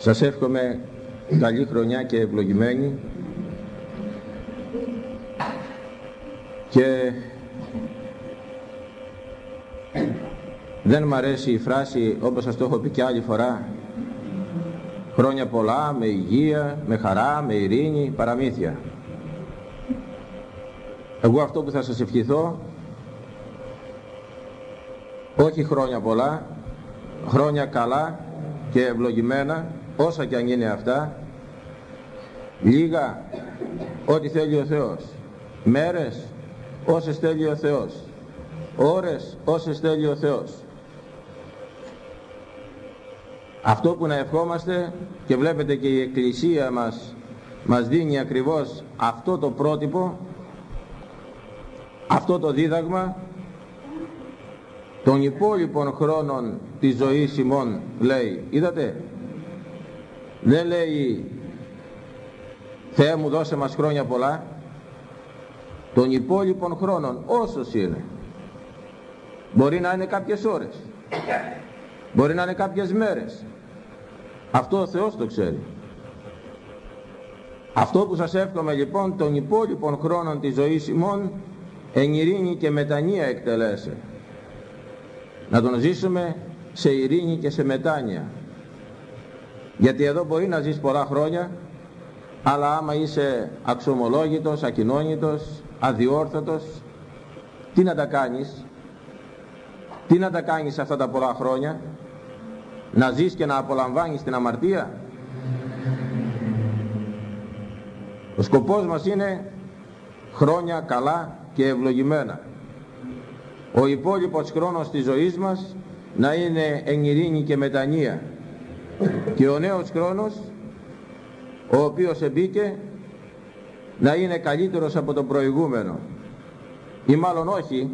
Σας εύχομαι καλή χρονιά και ευλογημένη και δεν μ' αρέσει η φράση όπως σας το έχω πει και άλλη φορά χρόνια πολλά, με υγεία, με χαρά, με ειρήνη, παραμύθια. Εγώ αυτό που θα σας ευχηθώ όχι χρόνια πολλά, χρόνια καλά και ευλογημένα, όσα και αν είναι αυτά, λίγα, ό,τι θέλει ο Θεός, μέρες, όσες θέλει ο Θεός, ώρες, όσες θέλει ο Θεός. Αυτό που να ευχόμαστε και βλέπετε και η Εκκλησία μας μας δίνει ακριβώς αυτό το πρότυπο, αυτό το δίδαγμα των υπόλοιπων χρόνων της ζωής ημών λέει. Είδατε δεν λέει Θεέ μου δώσε μας χρόνια πολλά των υπόλοιπων χρόνων όσος είναι μπορεί να είναι κάποιες ώρες μπορεί να είναι κάποιες μέρες. Αυτό ο Θεός το ξέρει. Αυτό που σας εύχομαι λοιπόν των υπόλοιπων χρόνων της ζωής ημών εν ειρήνη και μετανία εκτελέσε. Να τον ζήσουμε σε ειρήνη και σε μετάνοια γιατί εδώ μπορεί να ζεις πολλά χρόνια αλλά άμα είσαι αξιομολόγητος, ακοινώνητος, αδιόρθωτος τι να τα κάνεις; Τι να τα κάνεις αυτά τα πολλά χρόνια; Να ζεις και να απολαμβάνεις την αμαρτία; Ο σκοπός μας είναι χρόνια καλά και ευλογημένα. Ο υπόλοιπος χρόνος της ζωής μας να είναι εν ειρήνη και μετανία και ο νέος χρόνος ο οποίος εμπήκε να είναι καλύτερος από τον προηγούμενο. Ή μάλλον όχι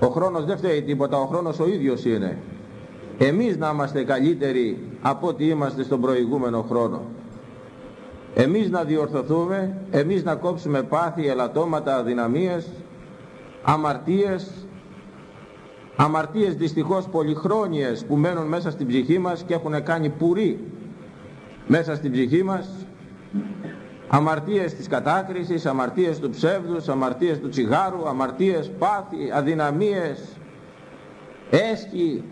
ο χρόνος δεν φταίει τίποτα ο χρόνος ο ίδιος είναι. Εμείς να είμαστε καλύτεροι από ό,τι είμαστε στον προηγούμενο χρόνο. Εμείς να διορθωθούμε εμείς να κόψουμε πάθη, ελαττώματα, αδυναμίες αμαρτίες αμαρτίες δυστυχώς πολυχρόνιες που μένουν μέσα στην ψυχή μας και έχουν κάνει πουρί μέσα στην ψυχή μας. Αμαρτίες της κατάκρισης, αμαρτίες του ψεύδους, αμαρτίες του τσιγάρου, αμαρτίες, πάθη, αδυναμίες, έσχη,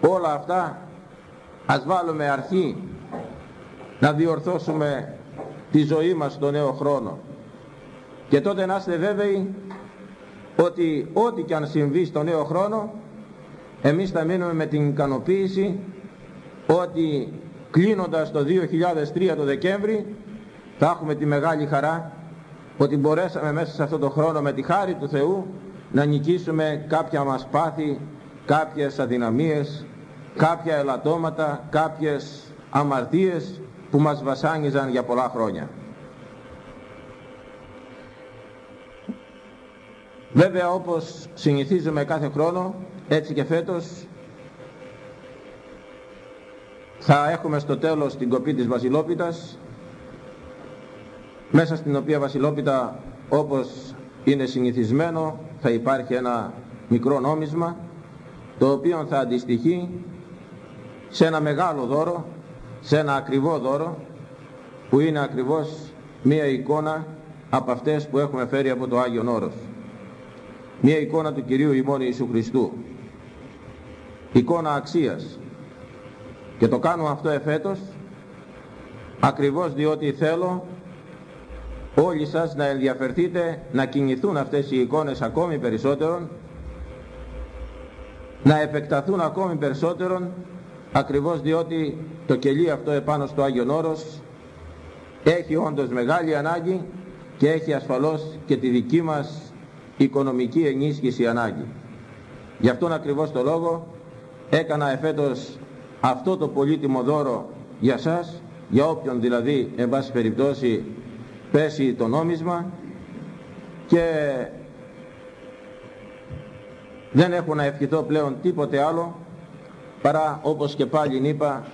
όλα αυτά ας βάλουμε αρχή να διορθώσουμε τη ζωή μας στο νέο χρόνο. Και τότε να είστε βέβαιοι ότι ό,τι και αν συμβεί στο νέο χρόνο εμείς θα μείνουμε με την ικανοποίηση ότι κλείνοντας το 2003 το Δεκέμβρη θα έχουμε τη μεγάλη χαρά ότι μπορέσαμε μέσα σε αυτό το χρόνο με τη χάρη του Θεού να νικήσουμε κάποια μας πάθη, κάποιες αδυναμίες, κάποια ελαττώματα, κάποιες αμαρτίες που μας βασάνιζαν για πολλά χρόνια. Βέβαια όπως συνηθίζουμε κάθε χρόνο, έτσι και φέτος, θα έχουμε στο τέλος την κοπή της Βασιλόπιτας, μέσα στην οποία Βασιλόπιτα όπως είναι συνηθισμένο θα υπάρχει ένα μικρό νόμισμα, το οποίο θα αντιστοιχεί σε ένα μεγάλο δώρο, σε ένα ακριβό δώρο, που είναι ακριβώς μία εικόνα από αυτές που έχουμε φέρει από το Άγιον Όρος μια εικόνα του Κυρίου ημών Ιησού Χριστού. Εικόνα αξίας. Και το κάνω αυτό εφέτος ακριβώς διότι θέλω όλοι σας να ενδιαφερθείτε να κινηθούν αυτές οι εικόνες ακόμη περισσότερον να επεκταθούν ακόμη περισσότερον ακριβώς διότι το κελί αυτό επάνω στο Άγιον Όρος έχει όντως μεγάλη ανάγκη και έχει ασφαλώς και τη δική μας οικονομική ενίσχυση ανάγκη. Γι' αυτόν ακριβώς το λόγο έκανα εφέτος αυτό το πολύτιμο δώρο για σας, για όποιον δηλαδή εν πάση περιπτώσει πέσει το νόμισμα και δεν έχω να ευχηθώ πλέον τίποτε άλλο παρά όπως και πάλι είπα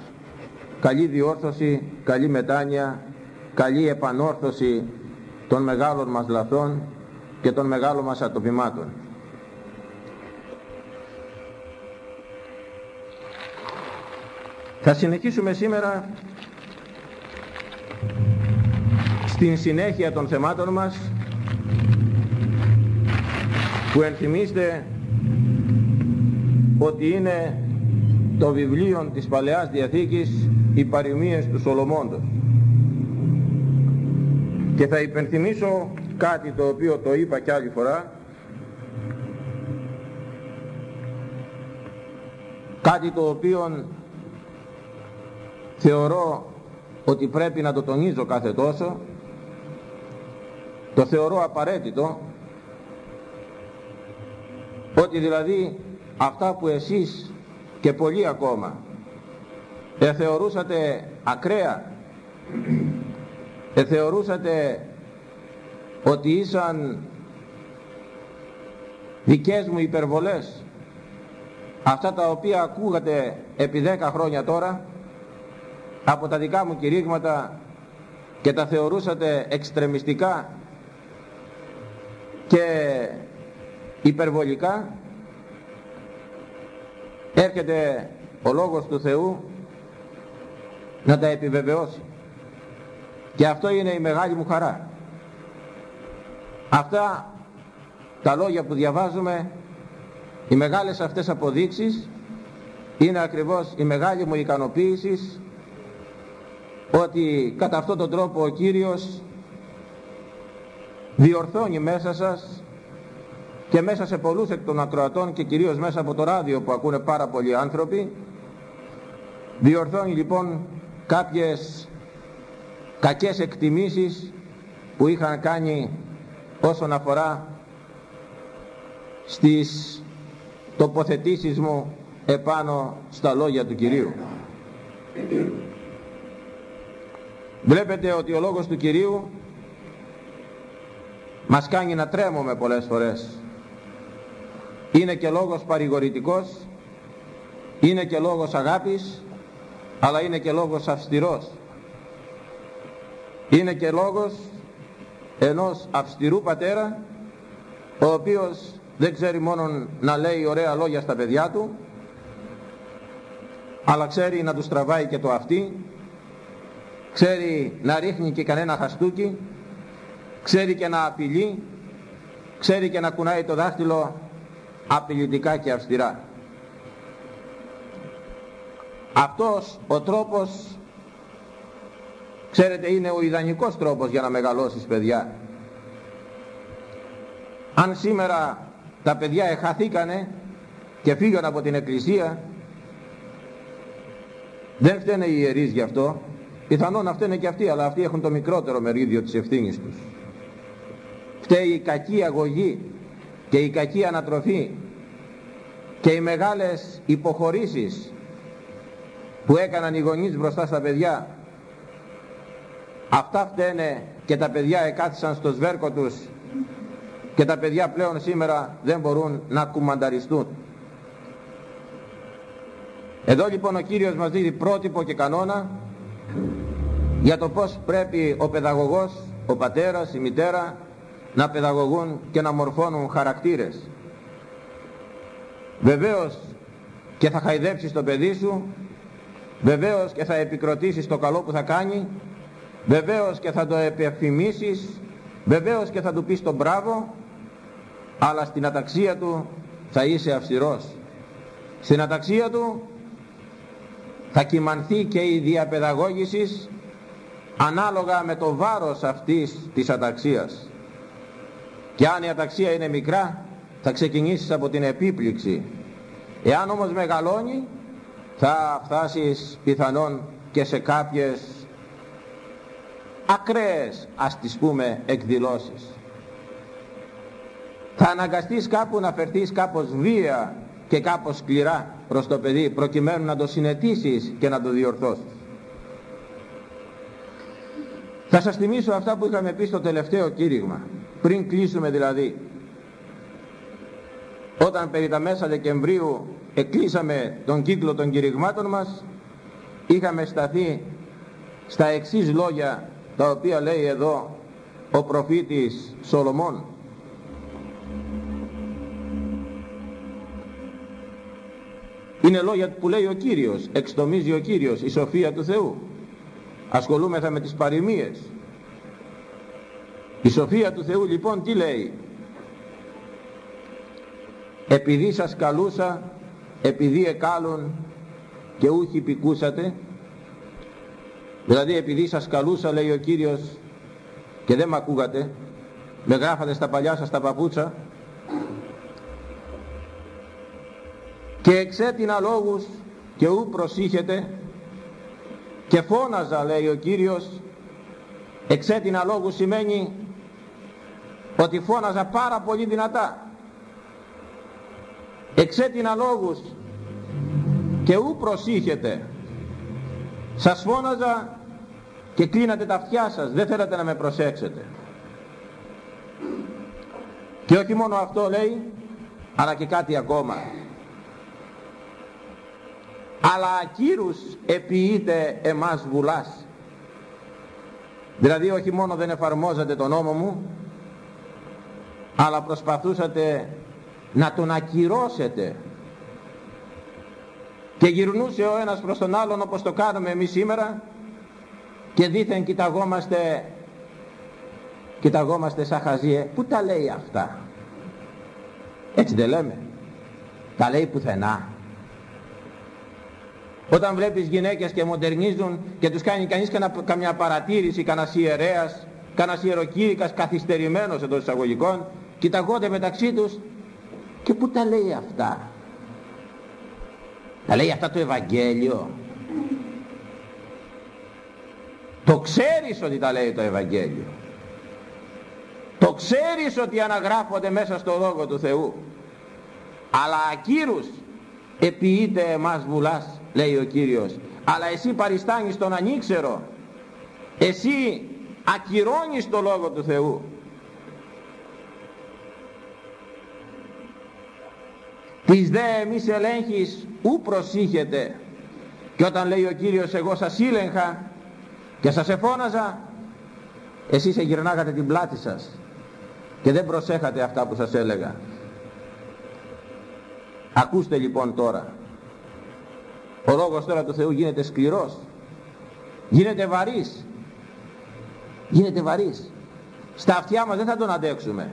καλή διόρθωση, καλή μετάνοια, καλή επανόρθωση των μεγάλων μας λαθών και των μεγάλων μας ατοπιμάτων. Θα συνεχίσουμε σήμερα στην συνέχεια των θεμάτων μας που ενθυμίστε ότι είναι το βιβλίο της Παλαιάς Διαθήκης οι παροιμίες του Σολομώντος και θα υπενθυμίσω κάτι το οποίο το είπα και άλλη φορά. Κάτι το οποίο θεωρώ ότι πρέπει να το τονίζω κάθε τόσο. Το θεωρώ απαραίτητο. Ότι δηλαδή αυτά που εσείς και πολλοί ακόμα εθεωρούσατε ακραία εθεωρούσατε ότι ήσαν δικές μου υπερβολές. Αυτά τα οποία ακούγατε επί 10 χρόνια τώρα από τα δικά μου κηρύγματα και τα θεωρούσατε εξτρεμιστικά και υπερβολικά έρχεται ο Λόγος του Θεού να τα επιβεβαιώσει. Και αυτό είναι η μεγάλη μου χαρά αυτά τα λόγια που διαβάζουμε οι μεγάλες αυτές αποδείξεις είναι ακριβώς η μεγάλη μου ικανοποίηση ότι κατά αυτόν τον τρόπο ο Κύριος διορθώνει μέσα σας και μέσα σε πολλούς εκ των ακροατών και κυρίως μέσα από το ράδιο που ακούνε πάρα πολλοί άνθρωποι διορθώνει λοιπόν κάποιες κακές εκτιμήσεις που είχαν κάνει όσον αφορά στις τοποθετήσεις μου επάνω στα λόγια του Κυρίου. Βλέπετε ότι ο λόγος του Κυρίου μας κάνει να τρέμουμε πολλές φορές. Είναι και λόγος παρηγορητικός, είναι και λόγος αγάπης, αλλά είναι και λόγος αυστηρός. Είναι και λόγος ενός αυστηρού πατέρα, ο οποίος δεν ξέρει μόνο να λέει ωραία λόγια στα παιδιά του, αλλά ξέρει να τους τραβάει και το αυτή, ξέρει να ρίχνει και κανένα χαστούκι, ξέρει και να απειλεί, ξέρει και να κουνάει το δάχτυλο απειλητικά και αυστηρά. Αυτός ο τρόπος, ξέρετε, είναι ο ιδανικός τρόπος για να μεγαλώσεις παιδιά. Αν σήμερα τα παιδιά εχαθήκανε και φύγαν από την εκκλησία, δεν φταίνε οι ιερείς γι' αυτό, πιθανόν να φταίνε και αυτοί, αλλά αυτοί έχουν το μικρότερο μερίδιο της ευθύνης τους. Φταίει η κακή αγωγή και η κακή ανατροφή και οι μεγάλες υποχωρήσεις που έκαναν οι γονείς μπροστά στα παιδιά αυτά φταίνε και τα παιδιά εκάθισαν στο σβέρκο τους και τα παιδιά πλέον σήμερα δεν μπορούν να κουμανταριστούν. Εδώ λοιπόν ο Κύριος μας δίδει πρότυπο και κανόνα για το πως πρέπει ο παιδαγωγός, ο πατέρας, η μητέρα να παιδαγωγούν και να μορφώνουν χαρακτήρες. Βεβαίως και θα χαϊδέψεις το παιδί σου βεβαίως και θα επικροτήσεις το καλό που θα κάνει βεβαίως και θα το επιεφημίσεις βεβαίως και θα του πεις τον μπράβο αλλά στην αταξία του θα είσαι αυστηρός. Στην αταξία του θα κυμανθεί και η διαπαιδαγώγησης ανάλογα με το βάρος αυτής της αταξίας. Και αν η αταξία είναι μικρά θα ξεκινήσεις από την επίπληξη. Εάν όμως μεγαλώνει θα φτάσεις πιθανόν και σε κάποιες ακραίες ας τις πούμε εκδηλώσεις. Θα αναγκαστείς κάπου να φερθείς κάπως βία και κάπως σκληρά προς το παιδί προκειμένου να το συνετίσεις και να το διορθώσεις. Θα σας θυμίσω αυτά που είχαμε πει στο τελευταίο κήρυγμα. Πριν κλείσουμε δηλαδή όταν περί τα μέσα Δεκεμβρίου εκλείσαμε τον κύκλο των κηρυγμάτων μας είχαμε σταθεί στα εξής λόγια τα οποία λέει εδώ ο προφήτης Σολομών Είναι λόγια που λέει ο Κύριος, εξτομίζει ο Κύριος, η σοφία του Θεού. Ασχολούμεθα με τις παροιμίες. Η σοφία του Θεού λοιπόν τι λέει; Επειδή σας καλούσα, επειδή εκάλων και ούχι πικούσατε. Δηλαδή επειδή σας καλούσα λέει ο Κύριος και δεν με ακούγατε, με γράφατε στα παλιά σας τα παπούτσα και εξέτεινα λόγους και ου προσήχετε και φώναζα λέει ο Κύριος εξέτεινα λόγους σημαίνει ότι φώναζα πάρα πολύ δυνατά. Εξέτεινα λόγους και ου προσήχετε. Σας φώναζα και κλείνατε τα αυτιά σας. Δεν θέλατε να με προσέξετε. Και όχι μόνο αυτό λέει αλλά και κάτι ακόμα. Αλλά ακύρους επιείται εμάς βουλάς. Δηλαδή όχι μόνο δεν εφαρμόζατε τον νόμο μου αλλά προσπαθούσατε να τον ακυρώσετε. Και γυρνούσε ο ένας προς τον άλλον όπως το κάνουμε εμείς σήμερα και δήθεν κοιταγόμαστε κοιταγόμαστε σαν χαζίε που τα λέει αυτά έτσι δεν λέμε τα λέει πουθενά όταν βλέπεις γυναίκες και μοντερνίζουν και τους κάνει κανείς καμιά παρατήρηση, κανένας ιερέας, κανένας ιεροκήρυκας καθυστερημένος εντός εισαγωγικών, κοιταγόνται μεταξύ τους και πού τα λέει αυτά. Τα λέει αυτά το Ευαγγέλιο. Το ξέρεις ότι τα λέει το Ευαγγέλιο. Το ξέρεις ότι αναγράφονται μέσα στο Λόγο του Θεού. Αλλά ακύρους επιείται εμάς βουλάς λέει ο Κύριος αλλά εσύ παριστάνεις τον ανήξερο εσύ ακυρώνεις το Λόγο του Θεού τις δε εμείς ελέγχεις ου προσήχετε και όταν λέει ο Κύριος εγώ σας ήλεγχα και σας εφώναζα εσείς εγυρνάγατε την πλάτη σας και δεν προσέχατε αυτά που σας έλεγα. Ακούστε λοιπόν τώρα. Ο λόγος τώρα του Θεού γίνεται σκληρός γίνεται βαρύς γίνεται βαρύς. Στα αυτιά μας δεν θα τον αντέξουμε.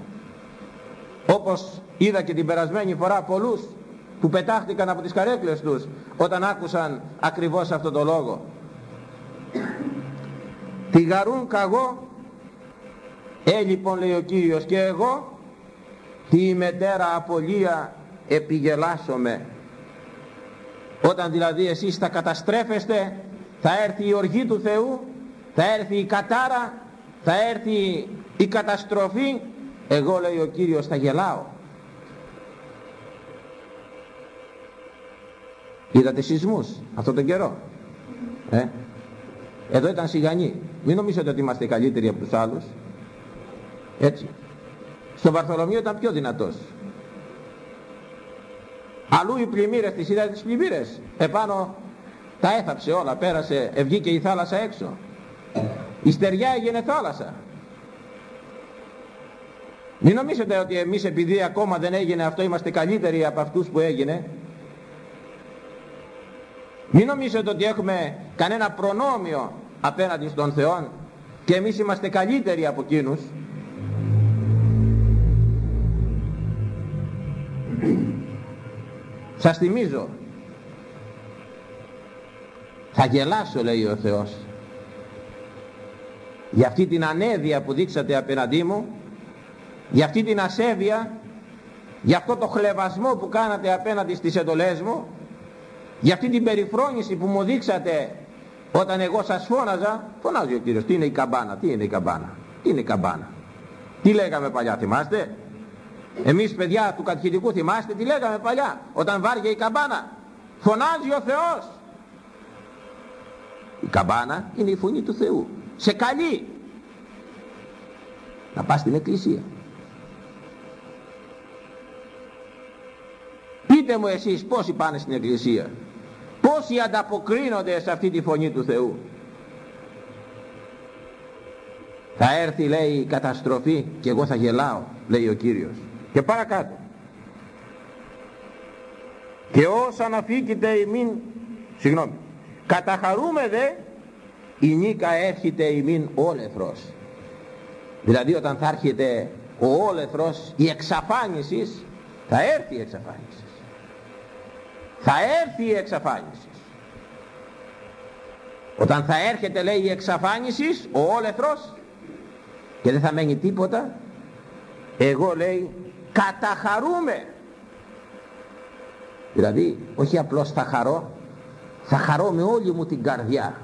Όπως είδα και την περασμένη φορά πολλούς που πετάχτηκαν από τις καρέκλες τους όταν άκουσαν ακριβώς αυτό το λόγο τη γαρούν καγώ. Ε λοιπόν λέει ο Κύριος και εγώ τη μετέρα απολία επιγελάσομαι. Όταν δηλαδή εσείς θα καταστρέφεστε θα έρθει η οργή του Θεού θα έρθει η κατάρα θα έρθει η καταστροφή. Εγώ λέει ο Κύριος θα γελάω. Είδατε σεισμούς αυτόν τον καιρό ε; Εδώ ήταν σιγανή μην νομίζετε ότι είμαστε καλύτεροι από τους άλλους έτσι στον Βαρθολομείο ήταν πιο δυνατός Αλλού οι πλημμύρες, τις είδατε τις πλημμύρες. Επάνω τα έθαψε όλα, πέρασε, βγήκε η θάλασσα έξω. Η στεριά έγινε θάλασσα. Μην νομίζετε ότι εμείς επειδή ακόμα δεν έγινε αυτό είμαστε καλύτεροι από αυτούς που έγινε. Μην νομίζετε ότι έχουμε κανένα προνόμιο απέναντι στον Θεό και εμείς είμαστε καλύτεροι από εκείνους. Σας θυμίζω. Θα γελάσω λέει ο Θεός. Για αυτή την ανέδεια που δείξατε απέναντί μου. Για αυτή την ασέβεια. Για αυτό το χλεβασμό που κάνατε απέναντι στις εντολές μου. Για αυτή την περιφρόνηση που μου δείξατε όταν εγώ σας φώναζα. Φωνάζει ο Κύριος. Τι είναι η καμπάνα. Τι είναι η καμπάνα. Τι είναι η καμπάνα. Τι λέγαμε παλιά θυμάστε; Εμείς παιδιά του κατηχητικού θυμάστε τι λέγαμε παλιά; Όταν βάργε η καμπάνα. Φωνάζει ο Θεός. Η καμπάνα είναι η φωνή του Θεού. Σε καλεί να πας στην εκκλησία. Πείτε μου εσείς πόσοι πάνε στην εκκλησία; Πόσοι ανταποκρίνονται σε αυτή τη φωνή του Θεού. Θα έρθει λέει η καταστροφή και εγώ θα γελάω λέει ο Κύριος. Και παρακάτω. και όσα αναφήκητε ημίν συγγνώμη καταχαρούμε δε η νίκα έρχεται ημίν όλεθρος δηλαδή όταν θα έρχεται ο όλεθρος η εξαφάνισης θα έρθει η εξαφάνιση θα έρθει η εξαφάνιση. Όταν θα έρχεται λέει η εξαφάνιση ο όλεθρος και δεν θα μένει τίποτα εγώ λέει καταχαρούμε δηλαδή όχι απλώς θα χαρώ θα χαρώ με όλη μου την καρδιά.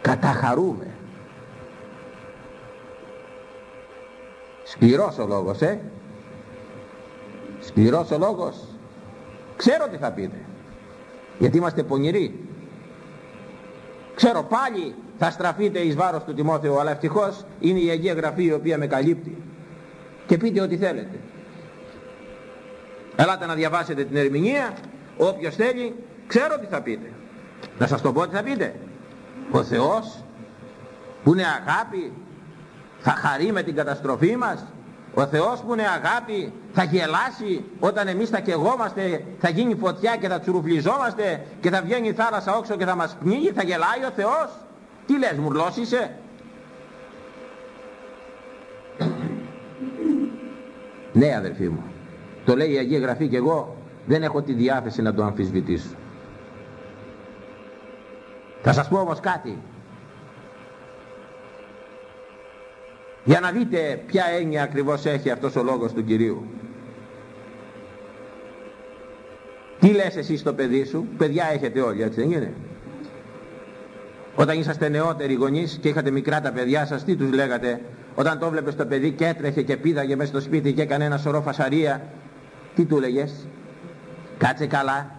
Καταχαρούμε σκληρός ο λόγος ε σκληρός ο λόγος. Ξέρω τι θα πείτε. Γιατί είμαστε πονηροί. Ξέρω πάλι θα στραφείτε εις βάρος του Τιμόθεου αλλά ευτυχώς είναι η Αγία Γραφή η οποία με καλύπτει. Και πείτε ό,τι θέλετε. Ελάτε να διαβάσετε την ερμηνεία. Όποιος θέλει ξέρω τι θα πείτε. Να σας το πω τι θα πείτε. Ο Θεός που είναι αγάπη θα χαρεί με την καταστροφή μας ο Θεός που είναι αγάπη θα γελάσει όταν εμείς θα κεγόμαστε, θα γίνει φωτιά και θα τσουρουφλιζόμαστε και θα βγαίνει η θάλασσα όξω και θα μας πνίγει, θα γελάει ο Θεός. Τι λες, μουρλός είσαι; Ναι αδερφοί μου, το λέει η Αγία Γραφή και εγώ δεν έχω τη διάθεση να το αμφισβητήσω. Θα σας πω όμως κάτι. Για να δείτε ποια έννοια ακριβώς έχει αυτός ο λόγος του Κυρίου. Τι λες εσύ στο παιδί σου, παιδιά έχετε όλοι έτσι δεν είναι; Όταν είσαστε νεότεροι γονείς και είχατε μικρά τα παιδιά σας, τι τους λέγατε, όταν το βλέπεις το παιδί και έτρεχε και πήδαγε μέσα στο σπίτι και έκανε ένα σωρό φασαρία, τι του λέγες, κάτσε καλά,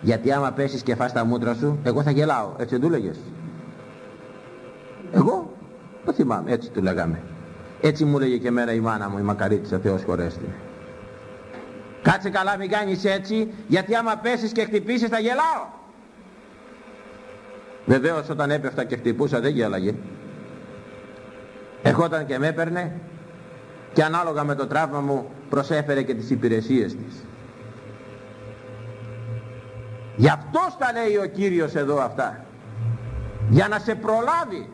γιατί άμα πέσεις και φας τα μούτρα σου, εγώ θα γελάω, έτσι του λέγες. Εγώ, το θυμάμαι, έτσι του λέγαμε. Έτσι μου λέγε και εμένα η μάνα μου, η μακαρίτησα, Θεός χωρέστη. Κάτσε καλά μην κάνεις έτσι, γιατί άμα πέσεις και χτυπήσεις θα γελάω. Βεβαίως όταν έπεφτα και χτυπούσα δεν γέλαγε. Ερχόταν και με έπαιρνε και ανάλογα με το τραύμα μου προσέφερε και τις υπηρεσίες της. Γι' αυτό τα λέει ο Κύριος εδώ αυτά. Για να σε προλάβει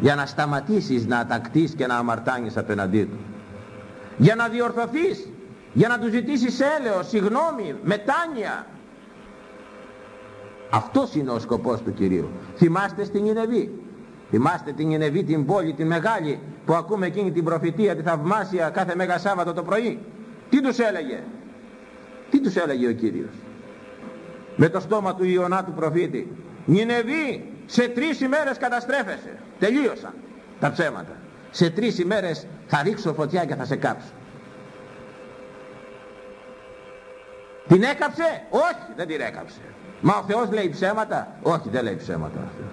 για να σταματήσεις να ατακτείς και να αμαρτάνεις απέναντί του. Για να διορθωθείς για να του ζητήσεις έλεος, συγνώμη, μετάνοια. Αυτός είναι ο σκοπός του Κυρίου. Θυμάστε στην Ινεβή θυμάστε την Ινεβή την πόλη την μεγάλη που ακούμε εκείνη την προφητεία τη θαυμάσια κάθε Μέγα Σάββατο το πρωί. Τι τους έλεγε; Τι τους έλεγε ο Κύριος; Με το στόμα του Ιωνά του προφήτη. Νινεβή σε τρεις ημέρες καταστρέφεσαι τελείωσαν τα ψέματα σε τρεις ημέρες θα ρίξω φωτιά και θα σε κάψω την έκαψε; Όχι δεν την έκαψε μα ο Θεός λέει ψέματα; Όχι δεν λέει ψέματα ο Θεός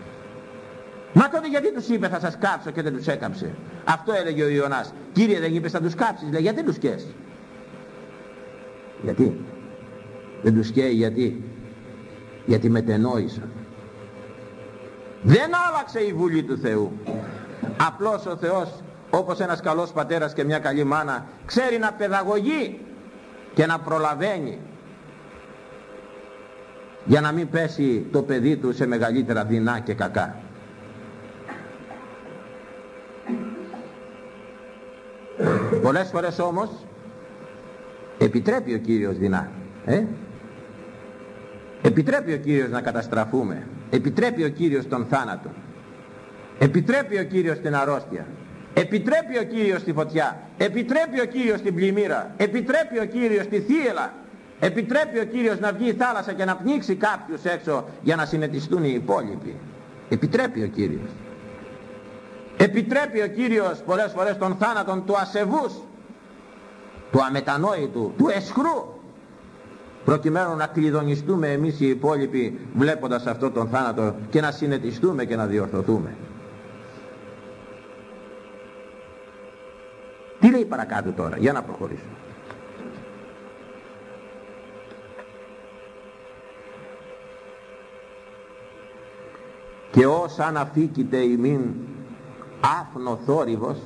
Μα τότε γιατί τους είπε θα σας κάψω και δεν τους έκαψε; Αυτό έλεγε ο Ιωνάς. Κύριε δεν είπες θα τους κάψεις. Λέει γιατί τους καίς; Γιατί; Δεν τους καίει γιατί; Γιατί μετενόησαν. Δεν άλλαξε η Βουλή του Θεού. Απλώς ο Θεός όπως ένας καλός πατέρας και μια καλή μάνα ξέρει να παιδαγωγεί και να προλαβαίνει για να μην πέσει το παιδί του σε μεγαλύτερα δεινά και κακά. Πολλές φορές όμως επιτρέπει ο Κύριος δεινά. Ε; Επιτρέπει ο Κύριος να καταστραφούμε. Επιτρέπει ο Κύριος τον θάνατο. Επιτρέπει ο Κύριος την αρρώστια. Επιτρέπει ο Κύριος τη φωτιά. Επιτρέπει ο Κύριος την πλημμύρα. Επιτρέπει ο Κύριος τη θύελα. Επιτρέπει ο Κύριος να βγει η θάλασσα και να πνίξει κάποιους έξω για να συνετιστούν οι υπόλοιποι. Επιτρέπει ο Κύριος. Επιτρέπει ο Κύριος πολλές φορές τον θάνατον του ασεβούς, του αμετανόητου, του εσχρού προκειμένου να κλειδονιστούμε εμείς οι υπόλοιποι βλέποντας αυτό τον θάνατο και να συνετιστούμε και να διορθωθούμε. Τι λέει παρακάτω τώρα, για να προχωρήσουμε. Και όσα αναφύκητε ημίν άφνο θόρυβος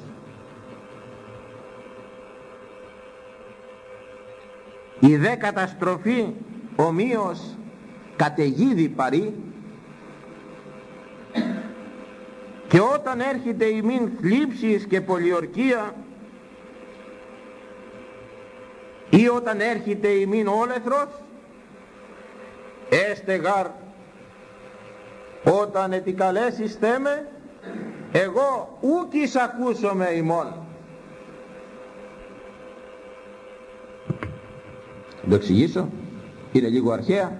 η δε καταστροφή ομοίως καταιγίδη παρή. Και όταν έρχεται η μην θλίψης και πολιορκία ή όταν έρχεται η μην όλεθρος έστε γαρ όταν ετικαλέσεις θέμε εγώ ούκης ακούσομαι ημών το εξηγήσω. Είναι λίγο αρχαία.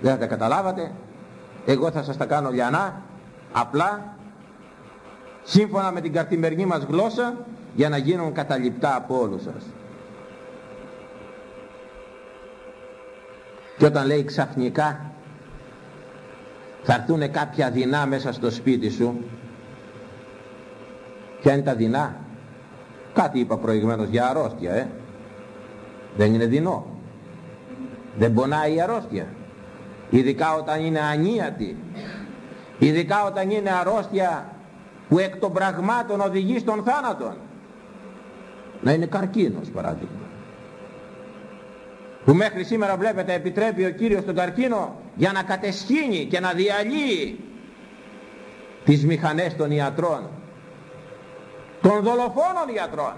Δεν θα τα καταλάβατε. Εγώ θα σας τα κάνω λιανά απλά σύμφωνα με την καθημερινή μας γλώσσα για να γίνουν καταληπτά από όλους σας. Και όταν λέει ξαφνικά θα έρθουν κάποια δεινά μέσα στο σπίτι σου. Ποια είναι τα δεινά; Κάτι είπα προηγουμένως για αρρώστια ε. Δεν είναι δεινό δεν πονάει η αρρώστια. Ειδικά όταν είναι ανίατη. Ειδικά όταν είναι αρρώστια που εκ των πραγμάτων οδηγεί στον θάνατον. Να είναι καρκίνος παράδειγμα. Που μέχρι σήμερα βλέπετε επιτρέπει ο Κύριος τον καρκίνο για να κατεσχύνει και να διαλύει τις μηχανές των ιατρών. Των δολοφόνων ιατρών.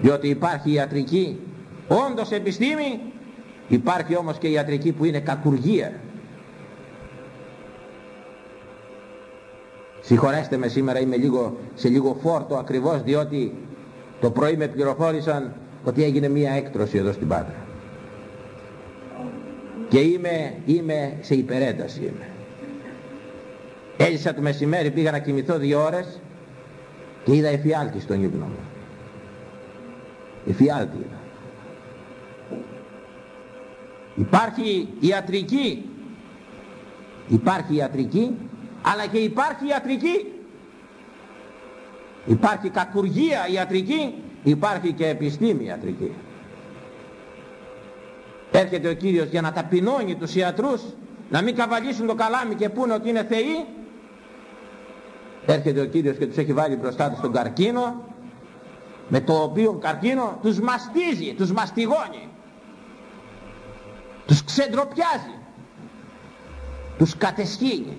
Διότι υπάρχει ιατρική όντως επιστήμη υπάρχει όμως και ιατρική που είναι κακουργία συγχωρέστε με σήμερα είμαι λίγο, σε λίγο φόρτο ακριβώς διότι το πρωί με πληροφόρησαν ότι έγινε μία έκτρωση εδώ στην Πάτρα και είμαι, είμαι σε υπερένταση είμαι. Έζησα το μεσημέρι, πήγα να κοιμηθώ δύο ώρες και είδα εφιάλτη στον ύπνο μου. Εφιάλτη είδα. Υπάρχει ιατρική, υπάρχει ιατρική, αλλά και υπάρχει ιατρική. Υπάρχει κακουργία ιατρική, υπάρχει και επιστήμη ιατρική. Έρχεται ο Κύριος για να ταπεινώνει τους ιατρούς, να μην καβαλήσουν το καλάμι και πούνε ότι είναι θεοί. Έρχεται ο Κύριος και τους έχει βάλει μπροστά τους τον καρκίνο, με το οποίο καρκίνο τους μαστίζει, τους μαστιγώνει. Τους ξεντροπιάζει. Τους κατεσχύει.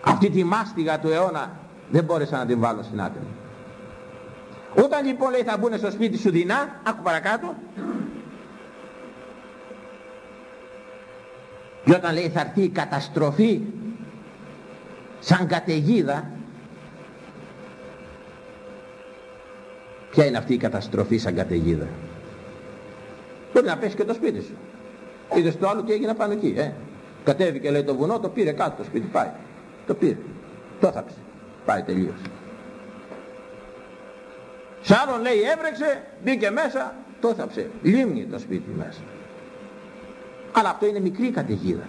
Αυτή τη μάστιγα του αιώνα δεν μπόρεσα να την βάλω στην άκρη. Όταν λοιπόν λέει θα μπουν στο σπίτι σου δεινά, άκου παρακάτω. Και όταν λέει θα έρθει η καταστροφή σαν καταιγίδα, ποια είναι αυτή η καταστροφή σαν καταιγίδα; Μπορεί να πέσει και το σπίτι σου. Είδες το άλλο τι έγινε πάνω εκεί. Ε. Κατέβηκε λέει το βουνό, το πήρε κάτω το σπίτι, πάει. Το πήρε. Το θάψε. Πάει τελείως. Σ' άλλον λέει έβρεξε, μπήκε μέσα, το θάψε. Λίμνη το σπίτι μέσα. Αλλά αυτό είναι μικρή καταιγίδα.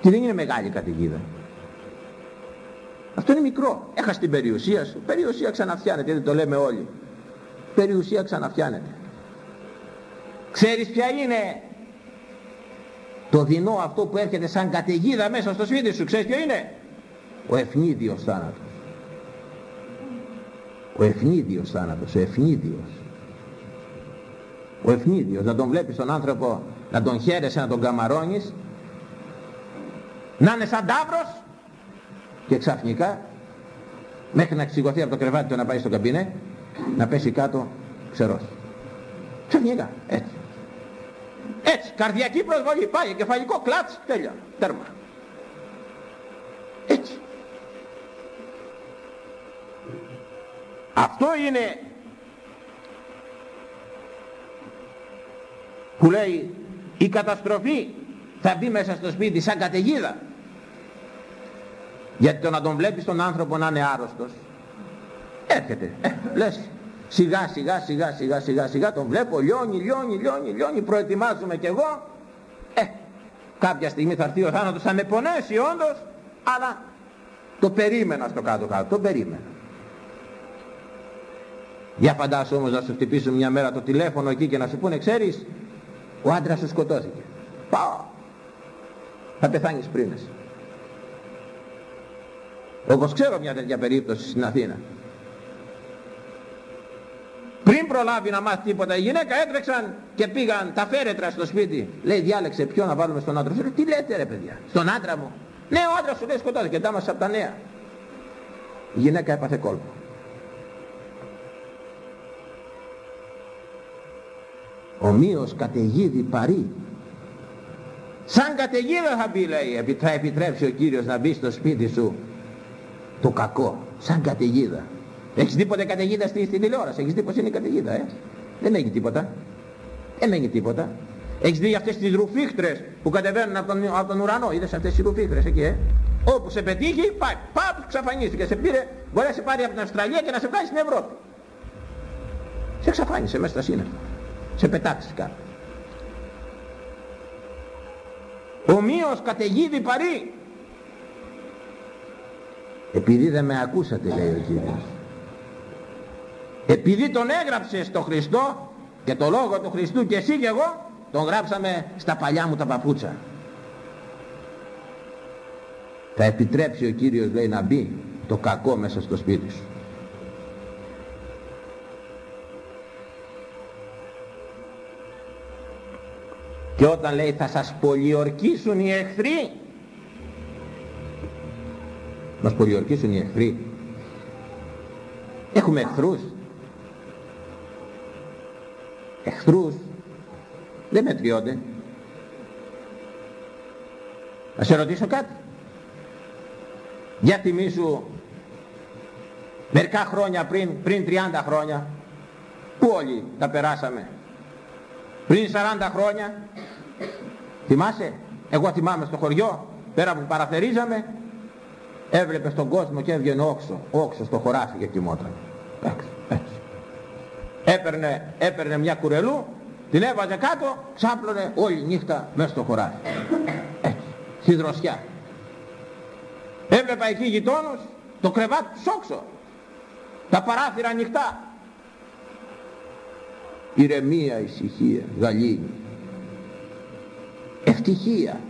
Και δεν είναι μεγάλη καταιγίδα. Αυτό είναι μικρό. Έχασε την περιουσία σου. Περιουσία ξαναφτιάνεται, δεν το λέμε όλοι. Περιουσία ξαναφτιάνεται. Ξέρεις ποια είναι; Το δεινό αυτό που έρχεται σαν καταιγίδα μέσα στο σπίτι σου. Ξέρεις ποιο είναι; Ο ευνίδιος θάνατος. Ο ευνίδιος θάνατος, ο ευνίδιος. Ο ευνίδιος, να τον βλέπεις τον άνθρωπο, να τον χαίρεσαι, να τον καμαρώνεις, να είναι σαν τάβρος και ξαφνικά, μέχρι να ξηγωθεί από το κρεβάτι του να πάει στο καμπίνε, να πέσει κάτω ξερός. Ξαφνικά, έτσι. Έτσι, καρδιακή προσβολή, πάει, κεφαλικό κλάτς, τέλεια, τέρμα. Έτσι. Αυτό είναι που λέει η καταστροφή θα μπει μέσα στο σπίτι σαν καταιγίδα. Γιατί το να τον βλέπεις τον άνθρωπο να είναι άρρωστος έρχεται. Ε, λες σιγά σιγά σιγά σιγά σιγά σιγά τον βλέπω λιώνει λιώνει λιώνει λιώνει προετοιμάζομαι κι εγώ ε, κάποια στιγμή θα έρθει ο θάνατος θα με πονέσει όντως αλλά το περίμενα στο κάτω κάτω το περίμενα για φαντάσου όμως να σου χτυπήσουν μια μέρα το τηλέφωνο εκεί και να σου πούνε ξέρεις ο άντρας σου σκοτώθηκε. Πάω. Θα πεθάνεις πριν εσύ. Όπως ξέρω μια τέτοια περίπτωση στην Αθήνα. Πριν προλάβει να μάθει τίποτα η γυναίκα έτρεξαν και πήγαν τα φέρετρα στο σπίτι. Λέει διάλεξε ποιο να βάλουμε στον άντρα σου. Λέει, τι λέτε ρε παιδιά στον άντρα μου. Ναι ο άντρας σου λέει σκοτώθηκε και τα από τα νέα. Η γυναίκα έπαθε κόλπο. Ομοίως καταιγίδι παρή. Σαν καταιγίδα θα μπει λέει θα επιτρέψει ο Κύριος να μπει στο σπίτι σου το κακό σαν καταιγίδα. Έχεις δει ποτέ καταιγίδα στη, στην τηλεόραση; Έχεις δει πως είναι η καταιγίδα ε; δεν έχει τίποτα. Δεν έχει τίποτα. Έχεις δει αυτές τις ρουφίχτρες που κατεβαίνουν από τον, από τον ουρανό; Είδες αυτές τις ρουφίχτρες εκεί ε; όπου σε πετύχει πάει παπ ξαφανίστηκε σε πήρε. Μπορείς να σε πάρει από την Αυστραλία και να σε βγάλει στην Ευρώπη. Σε εξαφάνισε μέσα στα σύννεφα. Σε πετάξεις κάτω ομοίως καταιγίδι παρή επειδή δεν με ακούσατε λέει ο Κύριος. Επειδή τον έγραψες στο Χριστό και το λόγο του Χριστού και εσύ και εγώ τον γράψαμε στα παλιά μου τα παπούτσα. Θα επιτρέψει ο Κύριος λέει να μπει το κακό μέσα στο σπίτι σου. Και όταν λέει θα σας πολιορκήσουν οι εχθροί μας πολιορκήσουν οι εχθροί. Έχουμε εχθρούς. Εχθρούς. Δεν μετριώνται. Να σε ρωτήσω κάτι. Για θυμίσου μερικά χρόνια πριν, πριν 30 χρόνια που όλοι τα περάσαμε; Πριν 40 χρόνια θυμάσαι; Εγώ θυμάμαι στο χωριό πέρα που παραθερίζαμε έβλεπε τον κόσμο και έβγαινε όξο. Όξο στο χωράφι και κοιμόταν. Έτσι, έτσι. Έπαιρνε, έπαιρνε μια κουρελού την έβαζε κάτω ξάπλωνε όλη νύχτα μέσα στο χωράφι. Έτσι, στη δροσιά. Έβλεπα εκεί γειτόνους το κρεβάτι σόξο τα παράθυρα ανοιχτά. Ηρεμία, ησυχία, γαλήνη. Ευτυχία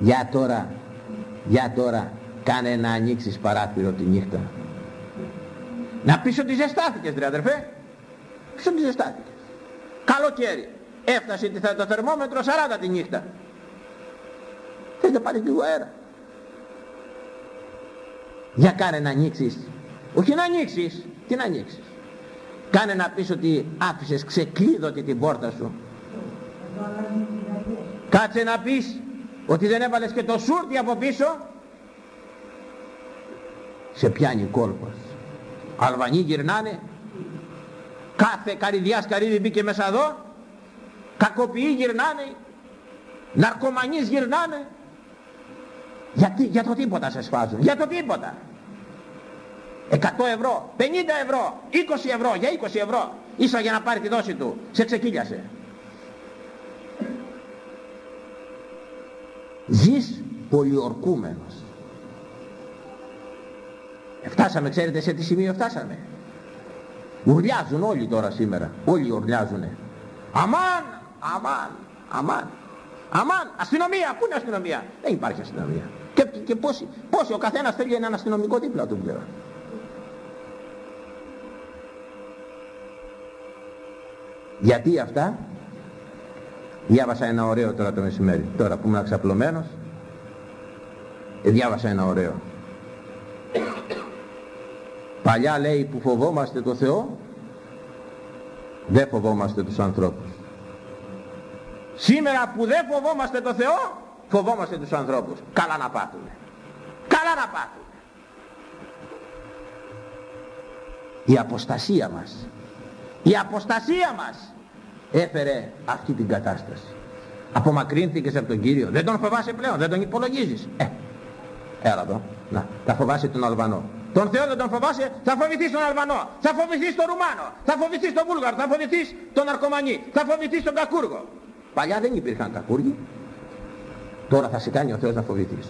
για τώρα για τώρα κάνε να ανοίξεις παράθυρο τη νύχτα. Να πεις ότι ζεστάθηκες ρε αδερφέ. Πεις ότι ζεστάθηκες. Καλοκαίρι. Έφτασε το θερμόμετρο 40 τη νύχτα. Θες να πάρεις λίγο αέρα. Για κάνε να ανοίξεις. Όχι να ανοίξεις τι να ανοίξεις. Κάνε να πεις ότι άφησες ξεκλείδωτη την πόρτα σου. Κάτσε να πεις ότι δεν έβαλες και το σούρτι από πίσω. Σε πιάνει κόλπος. Αλβανοί γυρνάνε. Κάθε καρυδιάς καρύδι μπήκε μέσα εδώ. Κακοποιοί γυρνάνε. Ναρκωμανείς γυρνάνε. Γιατί, για το τίποτα σε σφάζουν για το τίποτα. 100 ευρώ, 50 ευρώ, 20 ευρώ, για 20 ευρώ. Ίσα για να πάρει τη δόση του, σε ξεκύλιασε ζεις πολιορκούμενος. Φτάσαμε ξέρετε σε τι σημείο φτάσαμε ουρλιάζουν όλοι τώρα σήμερα. Όλοι ουρλιάζουνε. Αμάν αμάν αμάν. Αμάν αστυνομία. Πού είναι αστυνομία; Δεν υπάρχει αστυνομία. Και, και, και πόσοι, πόσοι ο καθένας θέλει έναν αστυνομικό δίπλα του πλέον γιατί αυτά; Διάβασα ένα ωραίο τώρα το μεσημέρι. Τώρα που ήμουν ξαπλωμένος ε, διάβασα ένα ωραίο. Παλιά λέει που φοβόμαστε το Θεό δεν φοβόμαστε τους ανθρώπους. Σήμερα που δεν φοβόμαστε το Θεό φοβόμαστε τους ανθρώπους. Καλά να πάθουμε καλά να πάθουμε η αποστασία μας. Η αποστασία μας έφερε αυτή την κατάσταση. Απομακρύνθηκες από τον Κύριο. Δεν τον φοβάσαι πλέον δεν τον υπολογίζεις. Ε, έλα εδώ. Να, θα φοβάσαι τον Αλβανό. Τον Θεό δεν τον φοβάσαι θα φοβηθείς τον Αλβανό. Θα φοβηθείς τον Ρουμάνο. Θα φοβηθείς τον Βούλγαρο. Θα φοβηθείς τον Αρκομανί. Θα φοβηθείς τον Κακούργο. Παλιά δεν υπήρχαν Κακούργοι. Τώρα θα σε κάνει ο Θεός να φοβηθείς.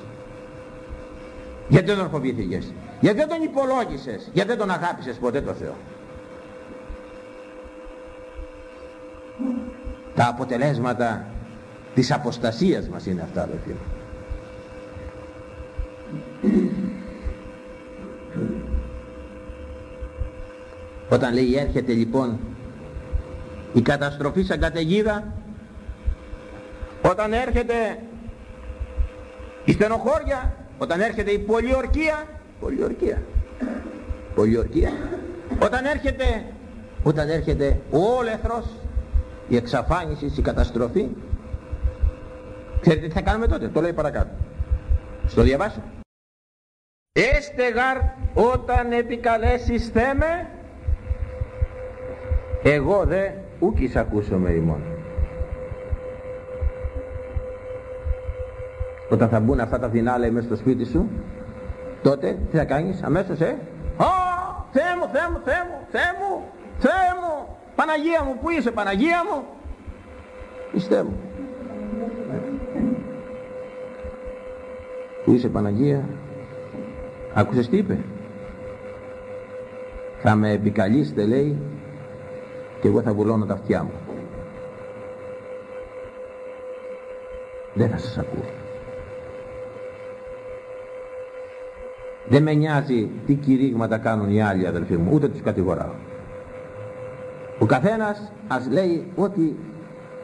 Γιατί δεν τον φοβήθηκες; Γιατί δεν τον υπολόγισες; Γιατί δεν τον αγάπησες ποτέ τον Θεό; Τα αποτελέσματα της αποστασίας μας είναι αυτά αδελφοί Όταν λέει έρχεται λοιπόν η καταστροφή σαν καταιγίδα, όταν έρχεται η στενοχώρια, όταν έρχεται η πολιορκία, πολιορκία, πολιορκία, όταν έρχεται, όταν έρχεται ο όλεθρος, η εξαφάνιση, η καταστροφή, ξέρετε τι θα κάνουμε τότε, το λέει παρακάτω. Στο διαβάσω. Έστεγαρ όταν επικαλέσεις θέμε εγώ δε ούκης ακούσω με ημών. Όταν θα μπουν αυτά τα δεινά μέσα στο σπίτι σου, τότε τι θα κάνεις; Αμέσως, ε; Ω, Θεέ μου, Θεέ μου, Θεέ μου, Θεέ μου, Θεέ μου, Παναγία μου, πού είσαι Παναγία μου; Πιστέ μου. Πού είσαι Παναγία; Άκουσες τι είπε; Θα με επικαλείστε λέει και εγώ θα βουλώνω τα αυτιά μου. Δεν θα σας ακούω. Δεν με νοιάζει τι κηρύγματα κάνουν οι άλλοι αδελφοί μου, ούτε τους κατηγοράω. Ο καθένας ας λέει ότι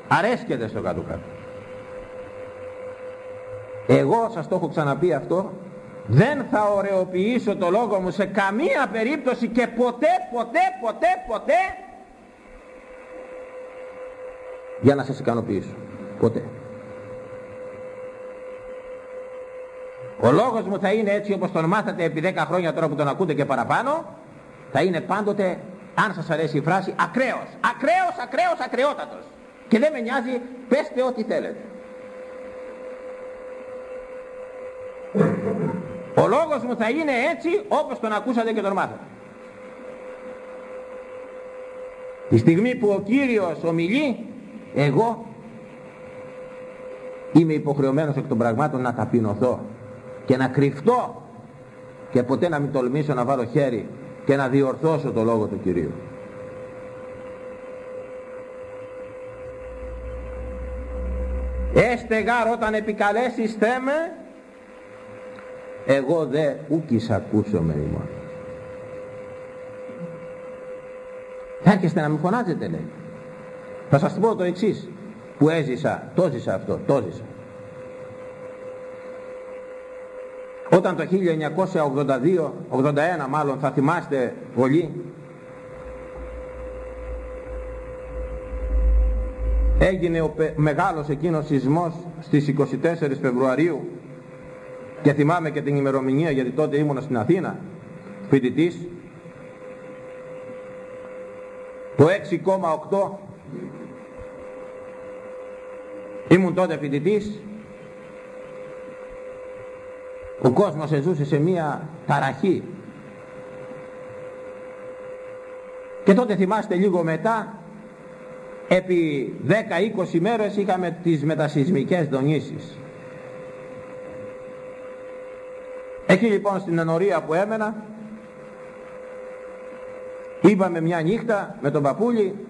αρέσκεται στο κάτω κάτω. Εγώ σας το έχω ξαναπεί αυτό, δεν θα ωρεοποιήσω το λόγο μου σε καμία περίπτωση και ποτέ, ποτέ, ποτέ, ποτέ για να σας ικανοποιήσω. Ποτέ. Ο λόγος μου θα είναι έτσι όπως τον μάθατε επί 10 χρόνια τώρα που τον ακούτε και παραπάνω, θα είναι πάντοτε, αν σας αρέσει η φράση, ακραίος. Ακραίος, ακραίος, ακραιότατος. Και δεν με νοιάζει, πέστε ό,τι θέλετε. Ο λόγος μου θα είναι έτσι όπως τον ακούσατε και τον μάθατε. Τη στιγμή που ο Κύριος ομιλεί, εγώ είμαι υποχρεωμένος εκ των πραγμάτων να ταπεινωθώ και να κρυφτώ και ποτέ να μην τολμήσω να βάλω χέρι και να διορθώσω το λόγο του Κυρίου. Έστε γάρ όταν επικαλέσεις θέμε εγώ δε ούκης ακούσω με ημών. Θα έρχεστε να μην φωνάζετε λέει. Θα σας πω το εξής που έζησα, το ζήσα αυτό, το ζήσα. Όταν το 1982, 81 μάλλον θα θυμάστε πολύ, έγινε ο μεγάλος εκείνος σεισμός στις 24 Φεβρουαρίου. Και θυμάμαι και την ημερομηνία γιατί τότε ήμουν στην Αθήνα φοιτητής. Το 6,8 ήμουν τότε φοιτητής ο κόσμος ζούσε σε μία ταραχή. Και τότε θυμάστε λίγο μετά επί 10-20 μέρες είχαμε τις μετασυσμικές δονήσεις. Εκεί λοιπόν στην ενορία που έμενα είπαμε μια νύχτα με τον παππούλη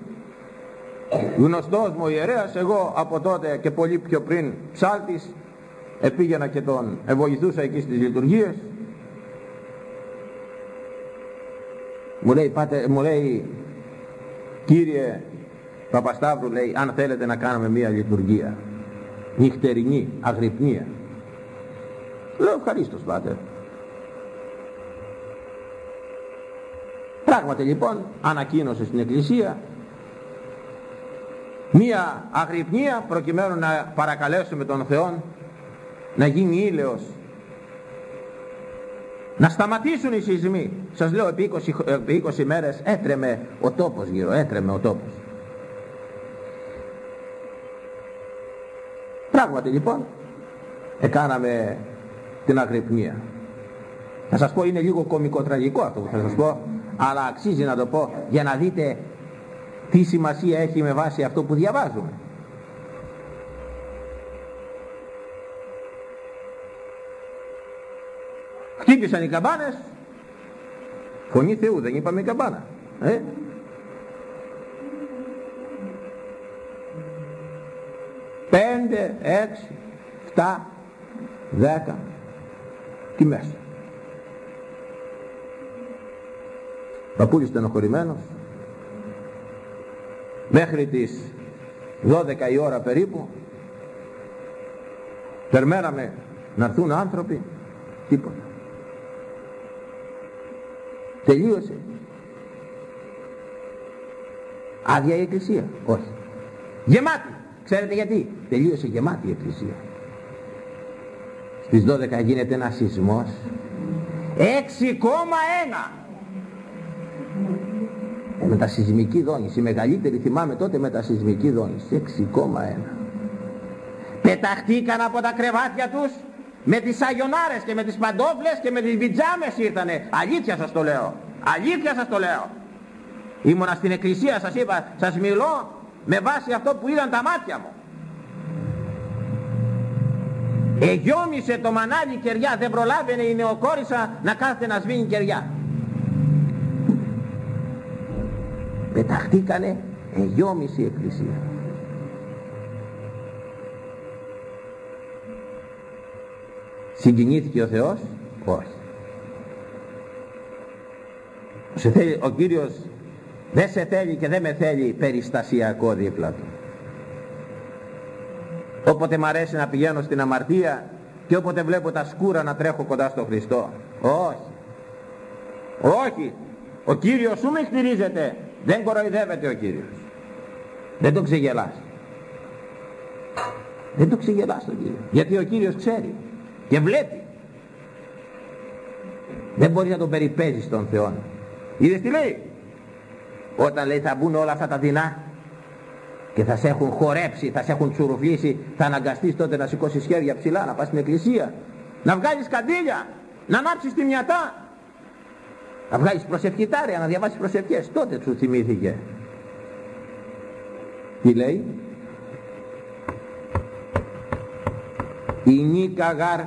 γνωστός μου ιερέας εγώ από τότε και πολύ πιο πριν ψάλτης επήγαινα και τον ευοηθούσα εκεί στις λειτουργίες. Μου λέει, πάτε, μου λέει κύριε Παπασταύρου λέει αν θέλετε να κάνουμε μια λειτουργία νυχτερινή, αγρυπνία λέω ευχαρίστως πάτε πράγματι λοιπόν ανακοίνωσε στην εκκλησία μία αγρυπνία προκειμένου να παρακαλέσουμε τον Θεό να γίνει ήλαιος. Να σταματήσουν οι σεισμοί. Σας λέω επί 20, επί 20 μέρες έτρεμε ο τόπος γύρω έτρεμε ο τόπος. Πράγματι λοιπόν εκάναμε την αγρυπνία θα σας πω είναι λίγο κομικοτραγικό αυτό που θα σας πω αλλά αξίζει να το πω για να δείτε τι σημασία έχει με βάση αυτό που διαβάζουμε Χτύπησαν οι καμπάνες. Φωνή Θεού, δεν είπαμε η καμπάνα. Ε; Πέντε, έξι, φτά, δέκα. Τι μέσα. Παππούλης στενοχωρημένος. Μέχρι τις 12 η ώρα περίπου Περμέναμε να έρθουν άνθρωποι, τίποτα. Τελείωσε. Άδεια η εκκλησία. Όχι. Γεμάτη. Ξέρετε γιατί; Τελείωσε γεμάτη η εκκλησία. Στις 12 γίνεται ένας σεισμός. 6,1. Ε, μετασυσμική δόνηση. Η μεγαλύτερη θυμάμαι τότε μετασυσμική δόνηση. 6,1. Πεταχτήκαν από τα κρεβάτια τους με τις αγιονάρες και με τις παντόφλες και με τις βιτζάμες ήρθανε. Αλήθεια σας το λέω. Αλήθεια σας το λέω. Ήμουνα στην εκκλησία σας είπα, σας μιλώ με βάση αυτό που είδαν τα μάτια μου. Εγιώμησε το μανάλι κεριά, δεν προλάβαινε η νεοκόρησα να κάθεται να σβήνει κεριά. Πεταχτήκανε, εγιώμησε η εκκλησία. Συγκινήθηκε ο Θεός, όχι. Σε θέλει, ο Κύριος δεν σε θέλει και δεν με θέλει περιστασιακό δίπλα του. Όποτε μ' αρέσει να πηγαίνω στην αμαρτία και όποτε βλέπω τα σκούρα να τρέχω κοντά στο Χριστό. Όχι. Όχι. Ο Κύριος σου με στηρίζεται. Δεν κοροϊδεύεται ο Κύριος. Δεν τον ξεγελάς. Δεν τον ξεγελάς τον Κύριο. Γιατί ο Κύριος ξέρει και βλέπει. Δεν μπορείς να τον περιπέζεις τον Θεό. Είδες τι λέει; Όταν λέει θα μπουν όλα αυτά τα δεινά και θα σε έχουν χορέψει, θα σε έχουν τσουρουφλήσει, θα αναγκαστείς τότε να σηκώσεις χέρια ψηλά, να πας στην εκκλησία, να βγάλεις καντήλια, να ανάψεις τη μιατά, να βγάλεις προσευχητάρια, να διαβάσεις προσευχές. Τότε σου θυμήθηκε. Τι λέει; Η νίκα γάρ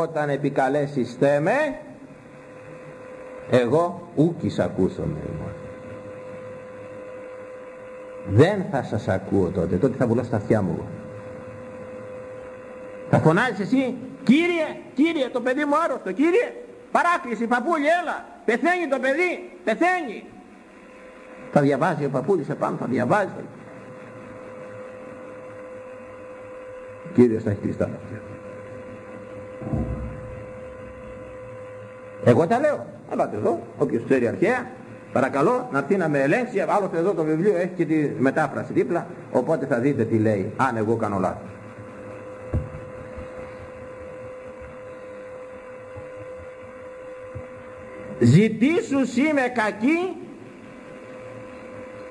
όταν επικαλέσεις θέμε εγώ ούκης ακούσομαι δεν θα σας ακούω τότε τότε θα βουλώ στα αυτιά μου. Θα φωνάζεις εσύ Κύριε, Κύριε το παιδί μου άρρωστο Κύριε παράκληση παππούλη έλα πεθαίνει το παιδί πεθαίνει θα διαβάζει ο παππούλης επάνω θα διαβάζει ο Κύριος θα έχει κλειστά τα αυτιά εγώ τα λέω Ελάτε εδώ, όποιος ξέρει αρχαία, παρακαλώ να έρθει να με ελέγξει, άλλωστε εδώ το βιβλίο έχει και τη μετάφραση δίπλα, οπότε θα δείτε τι λέει, αν εγώ κάνω λάθος. Ζητήσου με κακή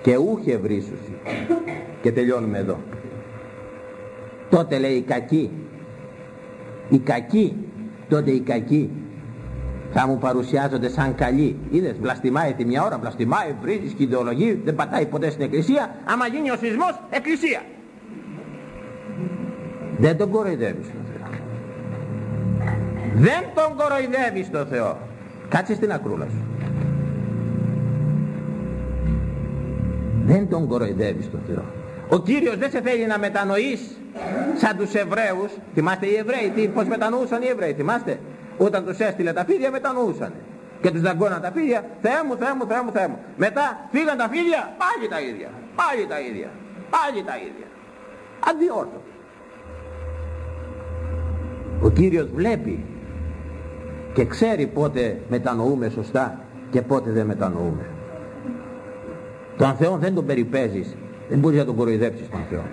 και ούχε βρίσουσι. Και τελειώνουμε εδώ. Τότε λέει η κακή. Η κακή. Τότε η κακή θα μου παρουσιάζονται σαν καλοί. Είδες, βλαστημάει τη μια ώρα, βλαστημάει, βρίζει και ιδεολογεί, δεν πατάει ποτέ στην εκκλησία. Άμα γίνει ο σεισμός, εκκλησία. Δεν τον κοροϊδεύεις τον Θεό. Δεν τον κοροϊδεύεις τον Θεό. Κάτσε στην ακρούλα σου. Δεν τον κοροϊδεύεις τον Θεό. Ο Κύριος δεν σε θέλει να μετανοείς σαν τους Εβραίους. Θυμάστε οι Εβραίοι, τι, πώς μετανοούσαν οι Εβραίοι, θυμάστε. Όταν τους έστειλε τα φίδια μετανοούσαν. Και τους δαγκώναν τα φίδια, Θεέ μου, Θεέ μου, Θεέ μου, Θεέ μου. Μετά φύγαν τα φίδια, πάλι τα ίδια, πάλι τα ίδια, πάλι τα ίδια. Αδιόρθωτο. Ο Κύριος βλέπει και ξέρει πότε μετανοούμε σωστά και πότε δεν μετανοούμε. Τον Θεό δεν τον περιπέζεις, δεν μπορείς να τον κοροϊδέψεις τον Θεό.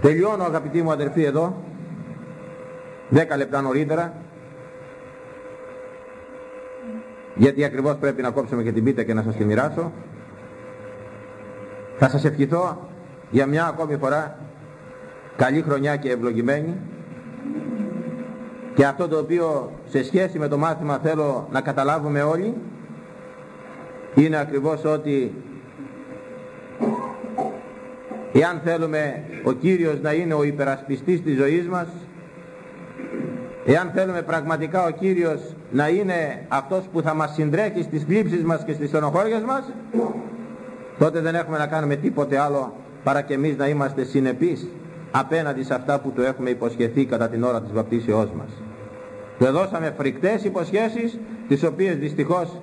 Τελειώνω αγαπητοί μου αδερφοί εδώ. Δέκα λεπτά νωρίτερα. Γιατί ακριβώς πρέπει να κόψουμε και την πίτα και να σας τη μοιράσω. Θα σας ευχηθώ για μια ακόμη φορά καλή χρονιά και ευλογημένη. Και αυτό το οποίο σε σχέση με το μάθημα θέλω να καταλάβουμε όλοι είναι ακριβώς ότι εάν θέλουμε ο Κύριος να είναι ο υπερασπιστής της ζωής μας Εάν θέλουμε πραγματικά ο Κύριος να είναι αυτός που θα μας συντρέχει στις κλήψεις μας και στις στενοχώριες μας, τότε δεν έχουμε να κάνουμε τίποτε άλλο παρά και εμείς να είμαστε συνεπείς απέναντι σε αυτά που του έχουμε υποσχεθεί κατά την ώρα της βαπτίσεώς μας. Του δώσαμε φρικτές υποσχέσεις, τις οποίες δυστυχώς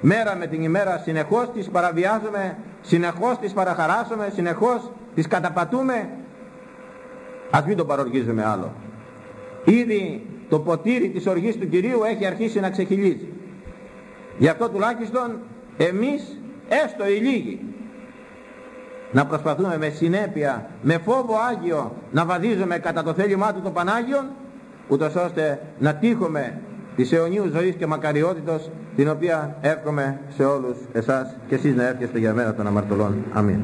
μέρα με την ημέρα συνεχώς τις παραβιάζουμε, συνεχώς τις παραχαράσουμε, συνεχώς τις καταπατούμε. Ας μην το παροργίζουμε άλλο. Ήδη το ποτήρι της οργής του Κυρίου έχει αρχίσει να ξεχυλίζει. Γι' αυτό τουλάχιστον εμείς, έστω οι λίγοι, να προσπαθούμε με συνέπεια, με φόβο Άγιο, να βαδίζουμε κατά το θέλημά Του το Πανάγιον, ούτως ώστε να τύχουμε της αιωνίου ζωής και μακαριότητος, την οποία εύχομαι σε όλους εσάς και εσείς να έρχεστε για μέρα των αμαρτωλών. Αμήν.